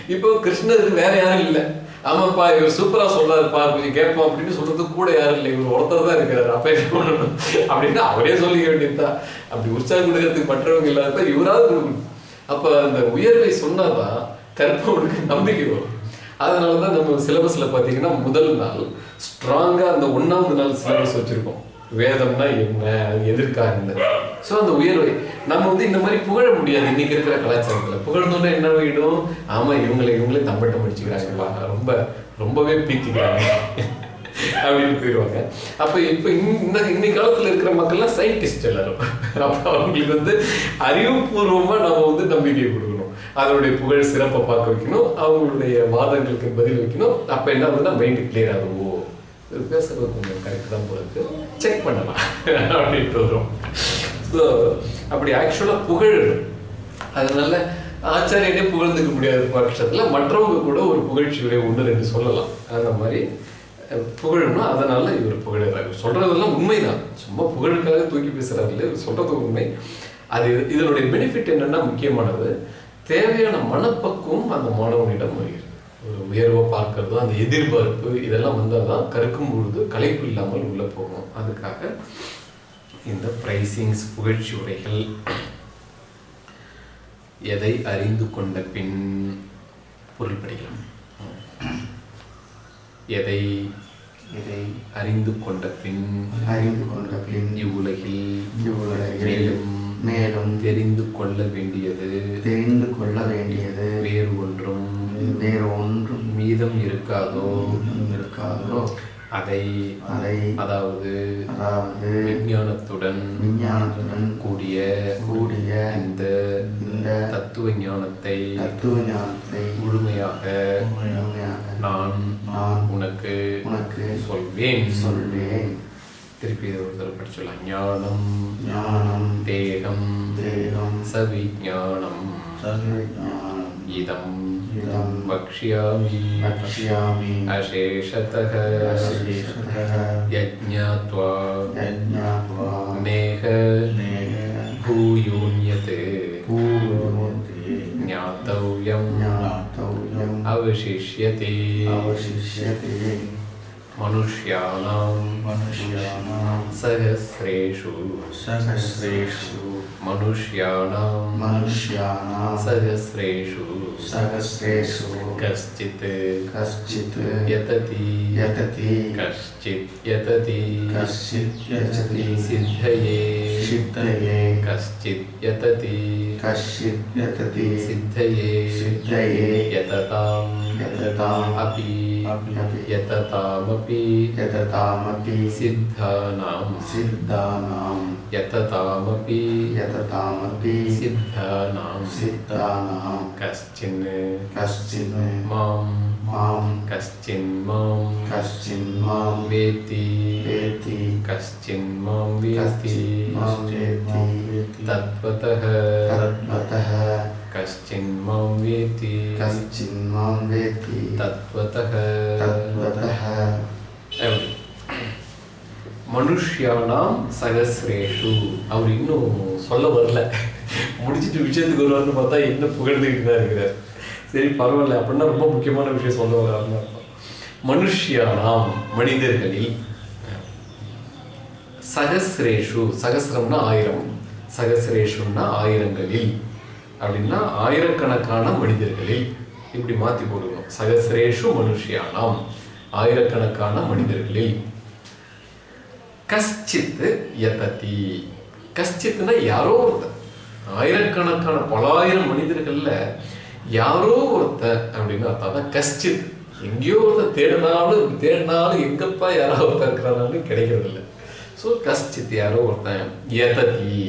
இப்போ கிருஷ்ணருக்கு வேற யாரும் இல்லை. ஆமாப்பா இவர் சூப்பரா சொல்றாருப்பா கொஞ்சம் கேட்போம் அப்படின்னு சொல்றதுக்கு கூட யாரும் இல்லை. இவர் ஒருத்தர் தான் இருக்கிறாரு அப்ப என்ன பண்ணணும்? அப்படின்னு அவரே சொல்லிக்க வேண்டியதுதான். அப்படி உற்சாகம் கொடுக்கறதுக்கு மற்றவங்க இல்லாத இவராவது கொடுக்கணும். அப்ப அந்த உயர்வை சொன்னாதான் கற்பவனுக்கு நம்பிக்கை வரும். அதனாலதான் நம்ம சிலபஸில் பார்த்தீங்கன்னா முதல் நாள் ஸ்ட்ராங்காக அந்த ஒன்றாவது நாள் சிலபஸ் வச்சுருக்கோம். வேதம்னா என்ன அது என்ன? ஸோ அந்த உயர்வை நம்ம வந்து இந்த மாதிரி புகழ முடியாது. இன்னைக்கு இருக்கிற கலாச்சாரத்தில். புகழ்ந்தோன்னா என்ன ஆகிடும் ஆமாம் இவங்களை இவங்களே தம்பட்டம் அடிச்சுக்கிறாங்கப்பா. ரொம்ப ரொம்பவே பீத்திக்கிறாங்க. அப்படின்னு போயிடுவாங்க அப்போ இப்போ இந்த இன்னைக்கு காலத்தில் இருக்கிற மக்கள்லாம் சயின்டிஸ்ட் எல்லாரும். அப்போ அவங்களுக்கு வந்து அறிவுபூர்வமாக நம்ம வந்து நம்பிக்கை கொடுக்கணும். அதனுடைய புகழ் சிறப்பை பார்க்க வைக்கணும். அவங்களுடைய வாதங்களுக்கு பதில் வைக்கணும். அப்போ என்ன ஆகுதுன்னா மைண்டு கிளியர் ஆகுவோ பேசுறது கொஞ்சம் கரெக்ட் தான் போல இருக்கு. செக் பண்ணலாம். அப்படின்ட்டு வரும். ஸோ அப்படி ஆக்சுவலாக புகழ் அதனால ஆச்சாரியனே புகழ்ந்துக்க முடியாத பட்சத்தில் மற்றவங்க கூட ஒரு புகழ்ச்சியுடைய ஒன்று ரெண்டு சொல்லலாம். அந்த மாதிரி அஹ், அதனால இவர் புகழறாரு. சொல்றதெல்லாம் உண்மைதான். சும்மா புகழுக்காக தூக்கி பேசுறாரு இல்லை இவர் சொல்றது உண்மை. அது இதனுடைய பெனிஃபிட் என்னன்னா முக்கியமானது. தேவையான மனப்பக்குவம் அந்த மாணவனிடம் வருகிறது. ஒரு உயர்வை பார்க்கறதோ அந்த எதிர்பார்ப்பு இதெல்லாம் வந்தால் தான் கற்கும் பொழுது களைப்பு இல்லாமல் உள்ள போகும். அதுக்காக இந்த பிரைசிங்ஸ் புகழ்ச்சி உரைகள் எதை அறிந்து கொண்ட பின் பொருள் படிக்கலாம். எதை இதை அறிந்து கொண்ட பின் அறிந்து கொண்ட பின் இவ்வுலகில் இவ்வுலகில் மேலும் மேலும் தெரிந்து கொள்ள வேண்டியது. தெரிந்து கொள்ள வேண்டியது. வேறு ஒன்றும் வேறு ஒன்றும் மீதம் இருக்காதோ? இருக்காதோ? அதை அதை அதாவது அதாவது விஞ்ஞானத்துடன் விஞ்ஞானத்துடன் கூடிய கூடிய இந்த இந்த தத்துவ ஞானத்தை தத்துவ ஞானத்தை முழுமையாக முழுமையாக நான் நான் உனக்கு உனக்கு சொல்வேன். சொல்வேன். തൃപ്തിയോർത്തർ പഠിച്ചുള്ള ജ്ഞാനം ജ്ഞാനം ദേഹം ദേഹം സവിജ്ഞാനം. സവിജ്ഞാനം. ഇതം ഇതം വക്ഷ്യാമി मनुष्याणां मनुष्याणां सहस्रेषु। सहस्रेषु। मनुष्याणां मनुष्याणां सहस्रेषु। सहस्रेषु। कश्चित् कश्चित् यतति। यतति। कश्चित् यतति। कश्चित् यजति सिद्धये। सिद्धये। कश्चित् यतति। कश्चित् यतति। सिद्धये। सिद्धये। यतताम्। यतताम्। अपि। यततामपि यततामपि सिद्धानां सिद्धानां यततामपि यततामपि सिद्धानां सिद्धानां कश्चिन् कश्चिन् माँ माँ कश्चिन् माँ कश्चिन् माँ वेति वेति कश्चिन् माँ वेति तत्त्वतः। तत्त्वतः। கஷ்டின் மாம் வேத்தி கஷ்டின் மாம் வேத்தி தத்வதः தத்வதः எப்படி மனுஷ்யானாம் சகசிரேஷு அவர் இன்னும் சொல்ல வரல. முடிச்சுட்டு விஷயத்துக்கு வருவார்னு பார்த்தா என்ன புகழ்ந்துக்கிட்டு தான் இருக்கிறார். சரி பரவாயில்ல. அப்படின்னா ரொம்ப முக்கியமான விஷயம் சொல்ல வர்றாருன்னு மனுஷ்யானாம் மனிதர்களில் சகசிரேஷு சகசிரம்னா ஆயிரம். சகசிரேஷுன்னா ஆயிரங்களில். அப்படின்னா ஆயிரக்கணக்கான மனிதர்களில் இப்படி மாத்தி போடுவோம். சகசிரேஷு மனுஷியானாம். ஆயிரக்கணக்கான மனிதர்களில் கஷ்டித் எததி கஷ்டித்னா யாரோ ஒருத்தன் ஆயிரக்கணக்கான பலாயிரம் மனிதர்கள்ல யாரோ ஒருத்தன் அப்படின்னு அர்த்தம் அதான் கஷ்டித் எங்கேயோ ஒருத்தன் தேடினாலும் தேடினாலும் எங்கப்பா யாரோ ஒருத்தர் இருக்கிறான்னு கிடைக்கிறது இல்லை ஸோ கஷ்டித் யாரோ ஒருத்தன். எததி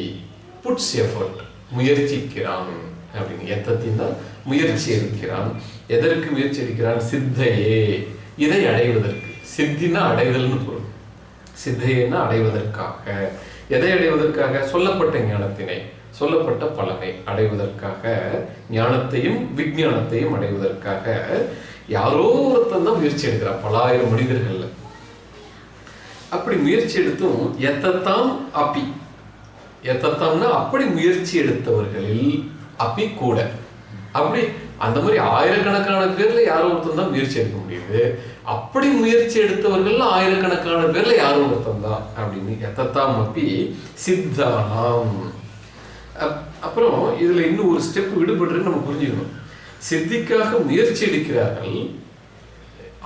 புட்ஸ் எஃபர்ட் முயற்சிக்கிறான் அப்படின்னு. எத்தத்தின்னா முயற்சி இருக்கிறான் எதற்கு முயற்சி இருக்கிறான் சித்தையே. இதை அடைவதற்கு. சித்தினா அடைதல்னு பொருள். சித்தையன்னா அடைவதற்காக. எதை அடைவதற்காக? சொல்லப்பட்ட ஞானத்தினை. சொல்லப்பட்ட பலனை அடைவதற்காக. ஞானத்தையும் விஞ்ஞானத்தையும் அடைவதற்காக. யாரோ ஒருத்தன் தான் முயற்சி எடுக்கிறான். பலாயிரம் மனிதர்கள்ல. அப்படி முயற்சி எடுத்தும் எத்தத்தாம் அப்பி எத்தத்தம்னா அப்படி முயற்சி எடுத்தவர்களில் அப்பி கூட. அப்படி அந்த மாதிரி ஆயிரக்கணக்கான பேர்ல யாரோ ஒருத்தன் தான் முயற்சி எடுக்க முடியுது. அப்படி முயற்சி எடுத்தவர்கள் ஆயிரக்கணக்கான பேர்ல யாரோ ஒருத்தன் தான் அப்படின்னு எத்தத்தாம் அப்பி சித்தானாம் அப்- அப்புறம் இதுல இன்னும் ஒரு ஸ்டெப் விடுபடுறதுன்னு நம்ம புரிஞ்சுக்கணும். சித்திக்காக முயற்சி எடுக்கிறார்கள்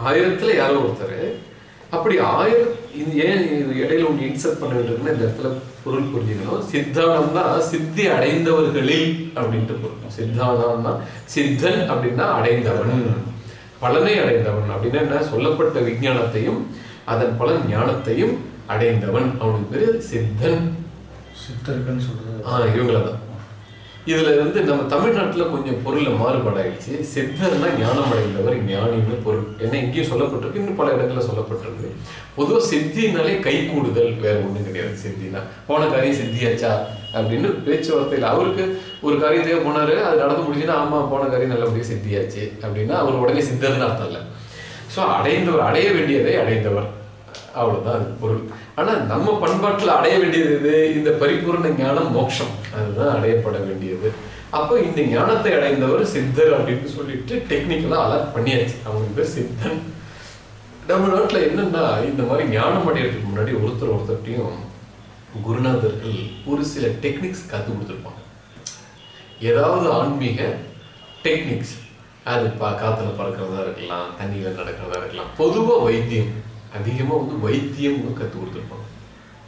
ஆயிரத்துல யாரோ ஒருத்தர் அப்படி ஆயிரம் இது ஏன் இடையில ஒன்று இன்சர்ட் பண்ண வேண்டியிருக்குன்னா இந்த இடத்துல பொருள் புரிஞ்சுக்கணும். சித்தானம்னா சித்தி அடைந்தவர்களில் அப்படின்ட்டு பொருள். சித்தானம்னா சித்தன் அப்படின்னா அடைந்தவன். பலனை அடைந்தவன் அப்படின்னா என்ன? சொல்லப்பட்ட விஞ்ஞானத்தையும் அதன் பலன் ஞானத்தையும் அடைந்தவன். அவனுக்கு பேரு சித்தன். சித்தர்கள்னு சொல்றது. ஆ இவங்களதான். இதுல வந்து நம்ம தமிழ்நாட்டுல கொஞ்சம் பொருள்ல மாறுபாடாயிடுச்சு. சித்தர்னா ஞானம் அடைந்தவர் ஞானின்னு பொருள். ஏன்னா இங்கேயும் சொல்லப்பட்டிருக்கு இன்னும் பல இடங்களில் சொல்லப்பட்டிருக்கு. பொதுவாக சித்தினாலே கை கூடுதல் வேற ஒண்ணும் கிடையாது. சித்தினா போன காரியம் சித்தியாச்சா? அப்படின்னு பேச்சுவார்த்தையில் அவருக்கு ஒரு காரியத்தையே போனாரு. அது நடந்து முடிஞ்சுன்னா ஆமா போன காரியம் நல்லபடியாக சித்தியாச்சு. அப்படின்னா அவர் உடனே சித்தர்னு அர்த்தம் இல்லை. ஸோ அடைந்தவர் அடைய வேண்டியதை அடைந்தவர். அவ்வளவுதான் அது பொருள். ஆனா நம்ம பண்பாட்டில் அடைய வேண்டியது இது இந்த பரிபூர்ண ஞானம் மோட்சம் அதுதான் அடையப்பட வேண்டியது. அப்போ இந்த ஞானத்தை அடைந்தவர் சித்தர் அப்படின்னு சொல்லிட்டு டெக்னிக்கலாக அலர்ட் பண்ணியாச்சு. அவங்க பேர் சித்தன். நம்ம நாட்டில் என்னென்னா இந்த மாதிரி ஞானம் அடையிறதுக்கு முன்னாடி ஒருத்தர் ஒருத்தர்கிட்டையும் குருநாதர்கள் ஒரு சில டெக்னிக்ஸ் கற்றுக் கொடுத்துருப்பாங்க. ஏதாவது ஆன்மீக டெக்னிக்ஸ் அது பா காற்றுல பறக்கிறதா இருக்கலாம் தண்ணியில நடக்கிறதா இருக்கலாம். பொதுவாக வைத்தியம். அதிகமாக வந்து வைத்தியம் கற்றுக் கொடுத்துருப்பாங்க.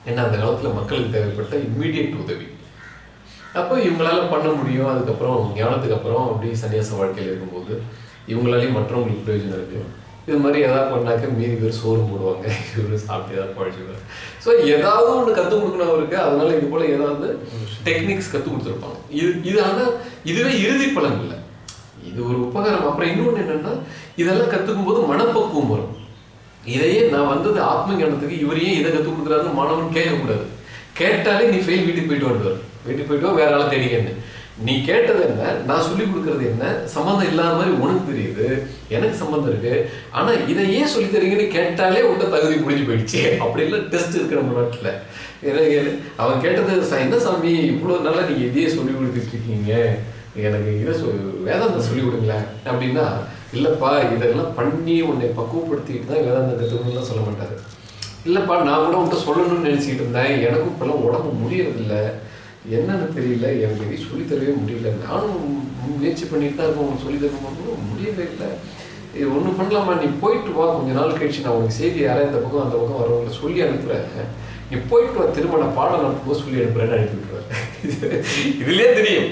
ஏன்னா அந்த காலத்துல மக்களுக்கு தேவைப்பட்ட இம்மீடியட் உதவி. அப்போ இவங்களால பண்ண முடியும். அதுக்கப்புறம் ஞானத்துக்கு அப்புறம் அப்படியே சன்னியாச வாழ்க்கையில் இருக்கும்போது இவங்களாலேயும் மற்றவங்களுக்கு பிரயோஜனம் இருக்கு. இது மாதிரி ஏதாவது பண்ணாக்க மீதி பேர் சோறு போடுவாங்க. இவர் சாப்பிட்டு ஏதாவது பழச்சுவார் ஸோ ஏதாவது ஒன்று கற்றுக் கொடுக்கணும் அவருக்கு. அதனால இது போல ஏதாவது டெக்னிக்ஸ் கற்றுக் கொடுத்துருப்பாங்க. இது இது ஆனால் இதுவே இறுதி பலன் இல்லை. இது ஒரு உபகாரம். அப்புறம் இன்னொன்று என்னன்னா இதெல்லாம் கற்றுக்கும் போது மனப்பக்குவம் வரும். இதையே நான் வந்தது ஆத்ம ஞானத்துக்கு இவர் ஏன் இதை கற்றுக் கொடுக்குறாருன்னு மாணவன் கேட்கக்கூடாது. கேட்டாலே நீ ஃபெயில் வீட்டுக்கு போயிட்டு வந்துடுவார். வீட்டுக்கு போயிட்டு வேற ஆளை தேடிக்கன்னு. நீ கேட்டது என்ன? நான் சொல்லி கொடுக்கறது என்ன? சம்மந்தம் இல்லாத மாதிரி உனக்கு தெரியுது. எனக்கு சம்மந்தம் இருக்கு. ஆனா இதை ஏன் சொல்லி தரீங்கன்னு கேட்டாலே உங்க தகுதி முடிஞ்சு போயிடுச்சு. அப்படி எல்லாம் டெஸ்ட் இருக்கு நம்ம நாட்டில். எனக்கு அவன் கேட்டது "ச- என்ன சாமி இவ்வளவு நல்லா நீங்க இதையே சொல்லி கொடுத்துட்டு இருக்கீங்க எனக்கு இதை சொ- வேதாந்தம் சொல்லி கொடுங்களேன். அப்படின்னா இல்லைப்பா இதெல்லாம் பண்ணி உன்னை பக்குவப்படுத்திட்டு தான் வேதாந்தம் கற்றுக்கணும்லாம் சொல்ல மாட்டாரு. இல்லைப்பா நான் கூட உன்கிட்ட சொல்லணும்னு நினச்சிக்கிட்டு இருந்தேன். எனக்கும் இப்பெல்லாம் உடம்பு முடியறதில்லை. என்னன்னு தெரியல எனக்கு எதையும் சொல்லித் தரவே முடியல. நானும் முயற்சி பண்ணிட்டு தான் இருக்கும். உனக்கு சொல்லி தரணும் முடியவே இல்லை. இது ஒண்ணு பண்ணலாமா? நீ போயிட்டு வா. கொஞ்ச நாள் கழிச்சு நான் உனக்கு செய்தி யாராவது இந்த பக்கம் அந்த பக்கம் வரவங்களை சொல்லி அனுப்புகிறேன் நீ போயிட்டு வா. திருமண பாடம் நடத்தும்போது சொல்லி அனுப்புகிறேன்னு அனுப்பி விட்டுருவாரு இதுலயே தெரியும்.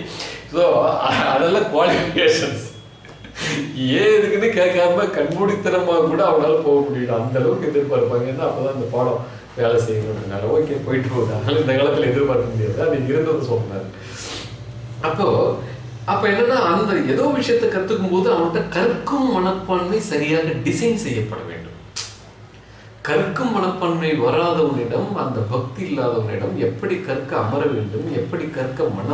ஸோ அதெல்லாம் குவாலிஃபிகேஷன்ஸ் ஏன் இதுக்குன்னு கேட்காம கண்மூடித்தனமாக கூட அவனால போக முடியல. அந்த அளவுக்கு எதிர்பார்ப்பாங்க. ஏன்னா அப்பதான் அந்த பாடம் வேலை செய்யணுன்றதுனால ஓகே போயிட்டு போகுது. அதனால இந்த காலத்தில் எதிர்பார்க்க முடியாது. அது இருந்தது சொன்னார் அப்போ அப்ப என்னன்னா அந்த ஏதோ விஷயத்தை கத்துக்கும் போது அவன்கிட்ட கற்கும் மனப்பான்மை சரியாக டிசைன் செய்யப்பட வேண்டும். கற்கும் மனப்பான்மை வராதவனிடம் அந்த பக்தி இல்லாதவனிடம் எப்படி கற்க அமர வேண்டும்? எப்படி கற்க மன